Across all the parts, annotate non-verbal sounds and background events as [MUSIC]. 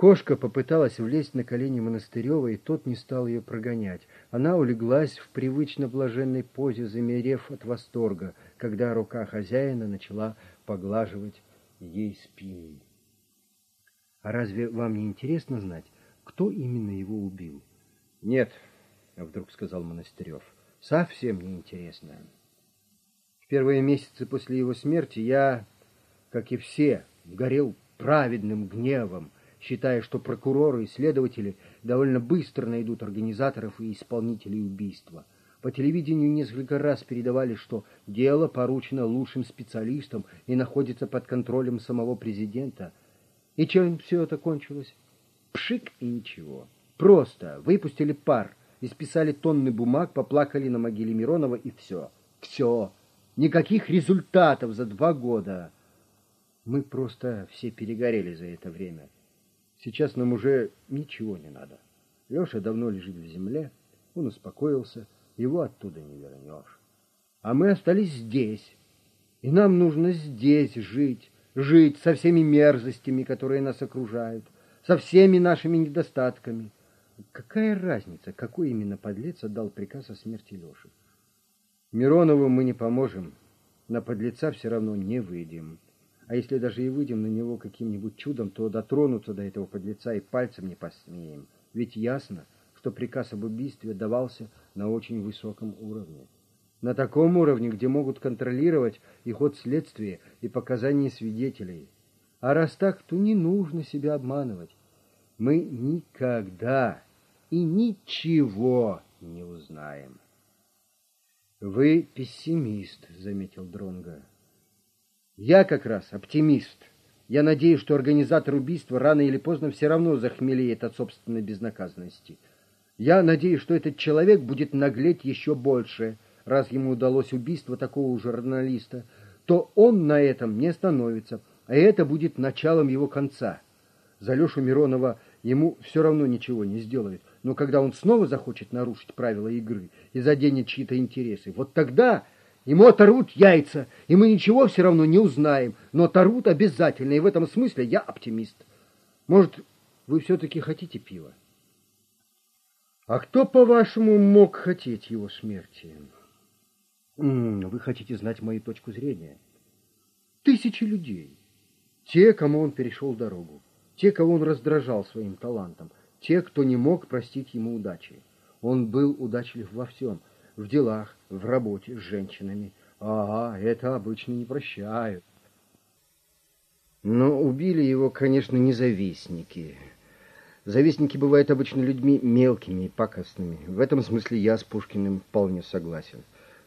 Кошка попыталась влезть на колени Монастырева, и тот не стал ее прогонять. Она улеглась в привычно блаженной позе, замерев от восторга, когда рука хозяина начала поглаживать ей спину. А разве вам не интересно знать, кто именно его убил? Нет, вдруг сказал Монастырев, совсем не интересно. В первые месяцы после его смерти я, как и все, горел праведным гневом, считая, что прокуроры и следователи довольно быстро найдут организаторов и исполнителей убийства. По телевидению несколько раз передавали, что дело поручено лучшим специалистам и находится под контролем самого президента. И чем все это кончилось? Пшик и ничего. Просто выпустили пар, исписали тонны бумаг, поплакали на могиле Миронова и все. Все. Никаких результатов за два года. Мы просто все перегорели за это время. Сейчас нам уже ничего не надо. Леша давно лежит в земле, он успокоился, его оттуда не вернешь. А мы остались здесь, и нам нужно здесь жить, жить со всеми мерзостями, которые нас окружают, со всеми нашими недостатками. Какая разница, какой именно подлец отдал приказ о смерти Леши? Миронову мы не поможем, на подлеца все равно не выйдем. А если даже и выйдем на него каким-нибудь чудом, то дотронуться до этого подлеца и пальцем не посмеем. Ведь ясно, что приказ об убийстве давался на очень высоком уровне. На таком уровне, где могут контролировать и ход следствия, и показания свидетелей. А раз так, то не нужно себя обманывать. Мы никогда и ничего не узнаем. Вы пессимист, заметил Дронга. Я как раз оптимист. Я надеюсь, что организатор убийства рано или поздно все равно захмелеет от собственной безнаказанности. Я надеюсь, что этот человек будет наглеть еще больше, раз ему удалось убийство такого журналиста, то он на этом не остановится, а это будет началом его конца. За Лешу Миронова ему все равно ничего не сделают, но когда он снова захочет нарушить правила игры и заденет чьи-то интересы, вот тогда Ему оторвут яйца, и мы ничего все равно не узнаем, но оторвут обязательно, и в этом смысле я оптимист. Может, вы все-таки хотите пива? А кто, по-вашему, мог хотеть его смерти? Вы хотите знать мою точку зрения? Тысячи людей. Те, кому он перешел дорогу. Те, кого он раздражал своим талантом. Те, кто не мог простить ему удачи. Он был удачлив во всем – в делах, в работе с женщинами. Ага, это обычно не прощают. Но убили его, конечно, не завистники. Завистники бывают обычно людьми мелкими и пакостными. В этом смысле я с Пушкиным вполне согласен.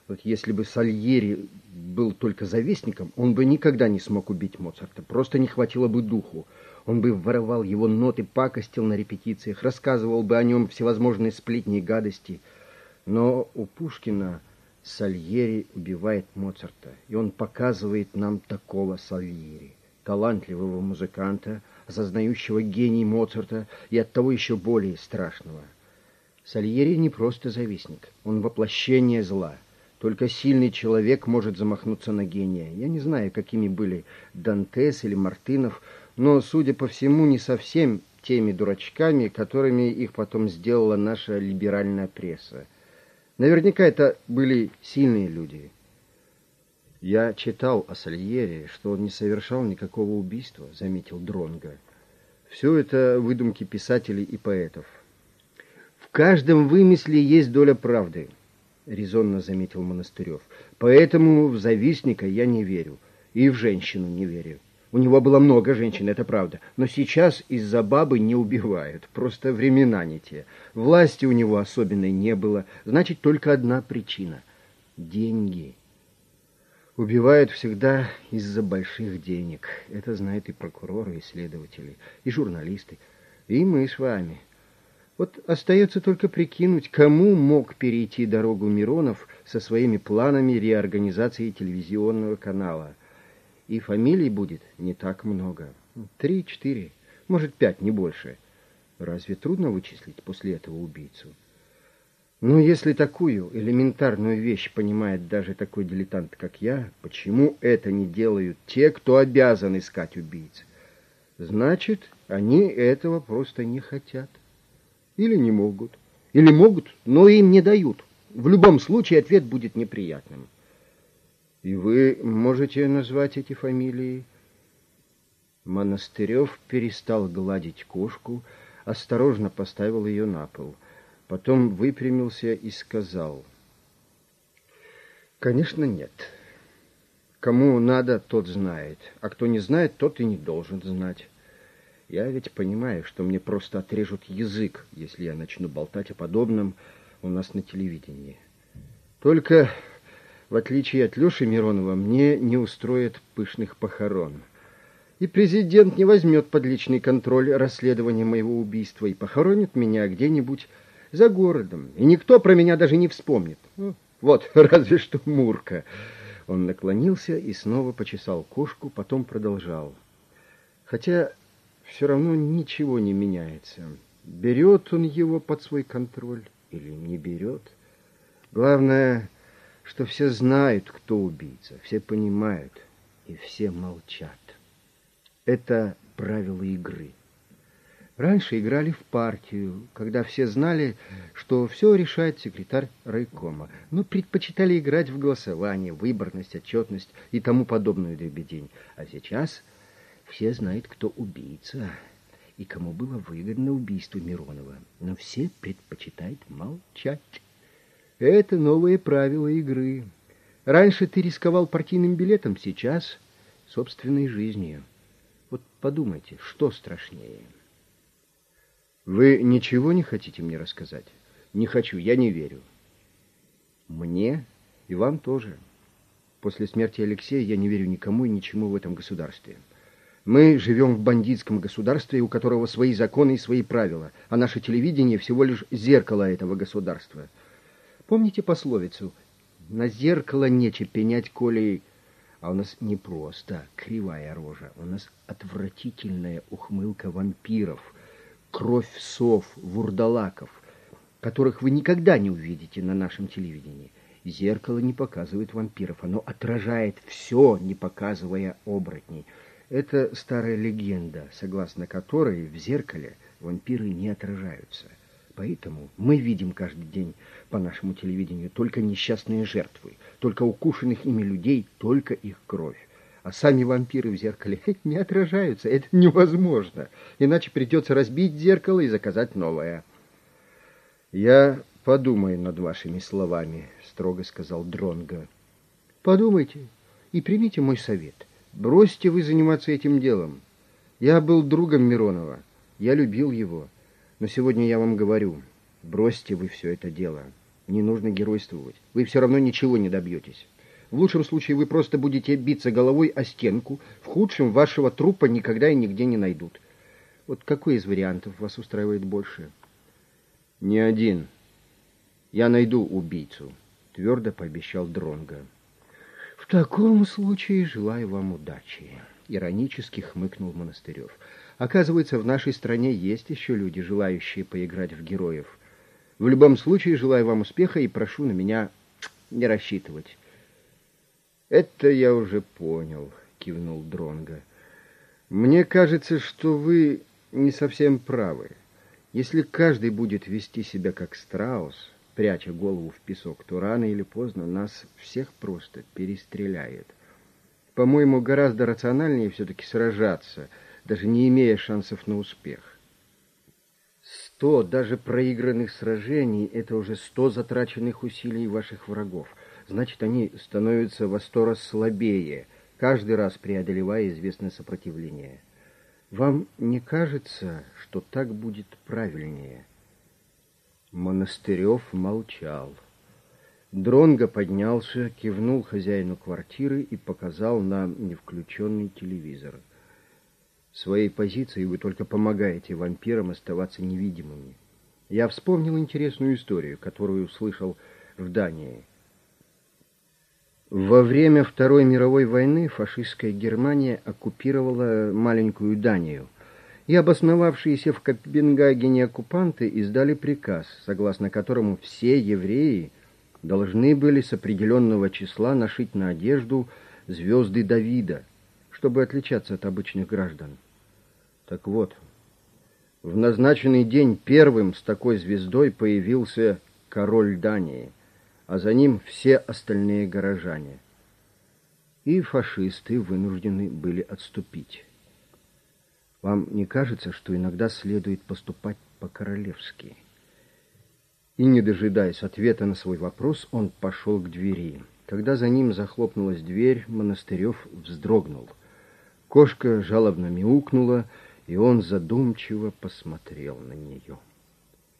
Вот если бы Сальери был только завистником, он бы никогда не смог убить Моцарта. Просто не хватило бы духу. Он бы воровал его ноты, пакостил на репетициях, рассказывал бы о нем всевозможные сплетни и гадости – но у Пушкина Сальери убивает Моцарта, и он показывает нам такого Сальери, талантливого музыканта, осознающего гений Моцарта и оттого еще более страшного. Сальери не просто завистник, он воплощение зла. Только сильный человек может замахнуться на гения. Я не знаю, какими были Дантес или Мартынов, но, судя по всему, не совсем теми дурачками, которыми их потом сделала наша либеральная пресса. Наверняка это были сильные люди. Я читал о Сальере, что он не совершал никакого убийства, заметил Дронга. Все это выдумки писателей и поэтов. В каждом вымысле есть доля правды, резонно заметил Монастырев. Поэтому в завистника я не верю и в женщину не верю. У него было много женщин, это правда. Но сейчас из-за бабы не убивают. Просто времена не те. Власти у него особенной не было. Значит, только одна причина — деньги. Убивают всегда из-за больших денег. Это знают и прокуроры, и следователи, и журналисты, и мы с вами. Вот остается только прикинуть, кому мог перейти дорогу Миронов со своими планами реорганизации телевизионного канала — и фамилий будет не так много. Три-четыре, может, пять, не больше. Разве трудно вычислить после этого убийцу? Но если такую элементарную вещь понимает даже такой дилетант, как я, почему это не делают те, кто обязан искать убийц? Значит, они этого просто не хотят. Или не могут. Или могут, но им не дают. В любом случае ответ будет неприятным. И вы можете назвать эти фамилии? Монастырев перестал гладить кошку, осторожно поставил ее на пол. Потом выпрямился и сказал. Конечно, нет. Кому надо, тот знает. А кто не знает, тот и не должен знать. Я ведь понимаю, что мне просто отрежут язык, если я начну болтать о подобном у нас на телевидении. Только, в отличие от Леши Миронова, мне не устроят пышных похорон. И президент не возьмет под личный контроль расследование моего убийства и похоронит меня где-нибудь за городом. И никто про меня даже не вспомнит. Ну, вот, [LAUGHS] разве что Мурка. Он наклонился и снова почесал кошку, потом продолжал. Хотя все равно ничего не меняется. Берет он его под свой контроль или не берет. Главное, что все знают, кто убийца, все понимают и все молчат. Это правила игры. Раньше играли в партию, когда все знали, что все решает секретарь райкома, но предпочитали играть в голосование, выборность, отчетность и тому подобную дребедень. А сейчас все знают, кто убийца и кому было выгодно убийство Миронова, но все предпочитают молчать. Это новые правила игры. Раньше ты рисковал партийным билетом, сейчас собственной жизнью. Вот подумайте, что страшнее? Вы ничего не хотите мне рассказать? Не хочу, я не верю. Мне и вам тоже. После смерти Алексея я не верю никому и ничему в этом государстве. Мы живем в бандитском государстве, у которого свои законы и свои правила, а наше телевидение всего лишь зеркало этого государства. Помните пословицу «На зеркало нече пенять, коли а у нас не просто кривая рожа, у нас отвратительная ухмылка вампиров, кровь сов, вурдалаков, которых вы никогда не увидите на нашем телевидении. Зеркало не показывает вампиров, оно отражает все, не показывая оборотней. Это старая легенда, согласно которой в зеркале вампиры не отражаются. Поэтому мы видим каждый день по нашему телевидению только несчастные жертвы, только укушенных ими людей, только их кровь. А сами вампиры в зеркале [LAUGHS] не отражаются. Это невозможно. Иначе придется разбить зеркало и заказать новое. «Я подумаю над вашими словами», — строго сказал Дронго. «Подумайте и примите мой совет. Бросьте вы заниматься этим делом. Я был другом Миронова. Я любил его. Но сегодня я вам говорю, бросьте вы все это дело. Не нужно геройствовать. Вы все равно ничего не добьетесь. В лучшем случае вы просто будете биться головой о стенку, в худшем вашего трупа никогда и нигде не найдут. Вот какой из вариантов вас устраивает больше? Ни один. Я найду убийцу, твердо пообещал Дронга. В таком случае желаю вам удачи, иронически хмыкнул Монастырев. Оказывается, в нашей стране есть еще люди, желающие поиграть в героев. В любом случае, желаю вам успеха и прошу на меня не рассчитывать. Это я уже понял, кивнул Дронга. Мне кажется, что вы не совсем правы. Если каждый будет вести себя как страус, пряча голову в песок, то рано или поздно нас всех просто перестреляет. По-моему, гораздо рациональнее все-таки сражаться — даже не имея шансов на успех. Сто даже проигранных сражений — это уже сто затраченных усилий ваших врагов. Значит, они становятся во сто раз слабее, каждый раз преодолевая известное сопротивление. Вам не кажется, что так будет правильнее? Монастырев молчал. Дронго поднялся, кивнул хозяину квартиры и показал на невключенный телевизор — Своей позиции вы только помогаете вампирам оставаться невидимыми. Я вспомнил интересную историю, которую услышал в Дании. Во время Второй мировой войны фашистская Германия оккупировала маленькую Данию, и обосновавшиеся в Копенгагене оккупанты издали приказ, согласно которому все евреи должны были с определенного числа нашить на одежду звезды Давида – чтобы отличаться от обычных граждан. Так вот, в назначенный день первым с такой звездой появился король Дании, а за ним все остальные горожане. И фашисты вынуждены были отступить. Вам не кажется, что иногда следует поступать по-королевски? И, не дожидаясь ответа на свой вопрос, он пошел к двери. Когда за ним захлопнулась дверь, Монастырев вздрогнул. Кошка жалобно мяукнула, и он задумчиво посмотрел на нее.